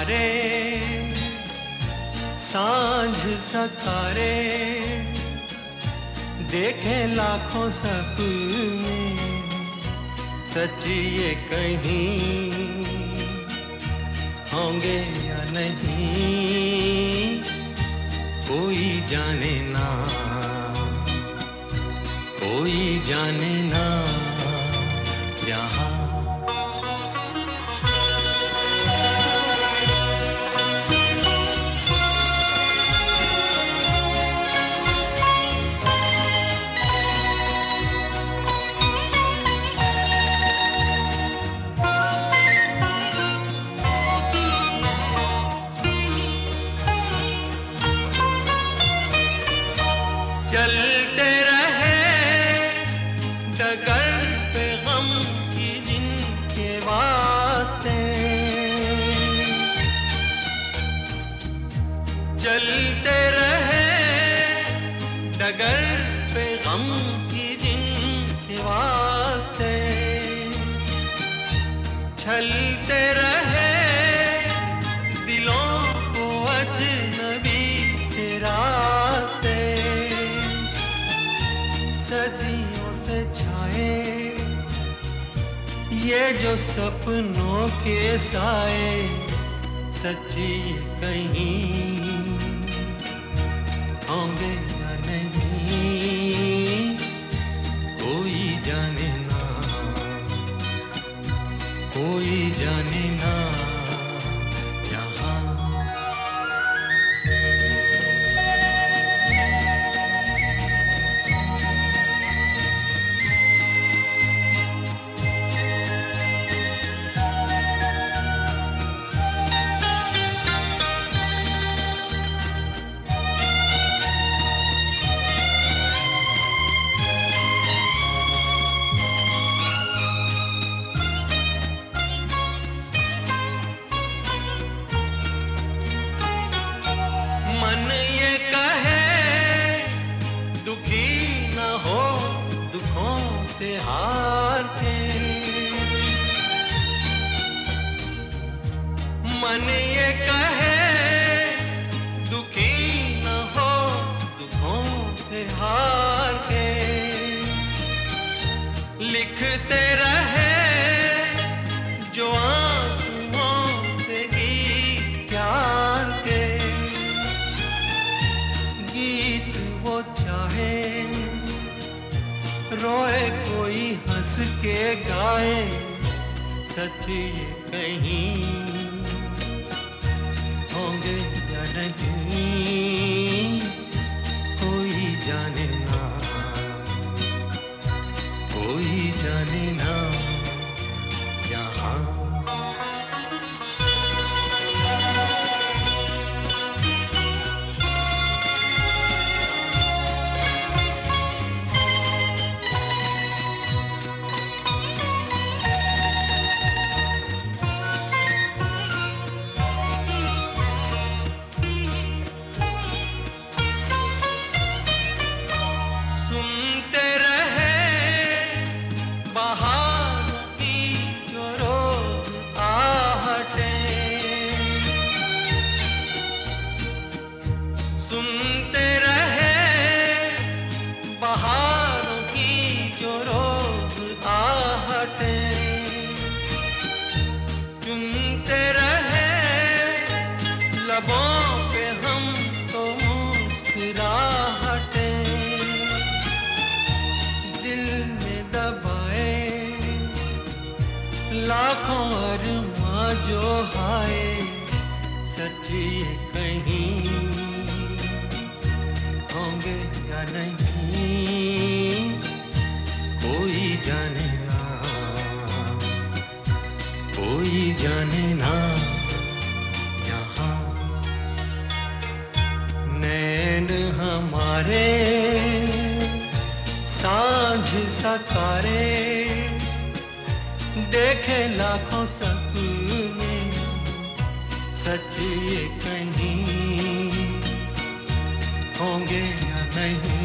हमारे साँझ सतारे, देखे लाखों सपने सच ये कहीं होंगे या नहीं, कोई जाने ना, कोई जाने ना। चलते रहे डगर पे गम की जिनके वास्ते। चलते रहे डगर पे गम की जिनके वास्ते। छलते रहे सदियों से छाए। ये जो सपनों के साए, सच्ची कहीं होंगे या नहीं, कोई जाने ना, कोई जाने ना। से हार के। लिखते रहे जो आंसुओं से गीत प्यार के। गीत वो चाहे, रोए कोई हंस के गाए, सच ये कहीं होंगे या नहीं। कोई जाने ना कोई जाने लबों पे हम तो मुस्कुराहटे। दिल में दबाए, लाखों अरमा जो हाय सच्ची कहीं होंगे या नहीं। हमारे साँझ सतारे देखे लाखों सपने सच ये कहीं होंगे या नहीं।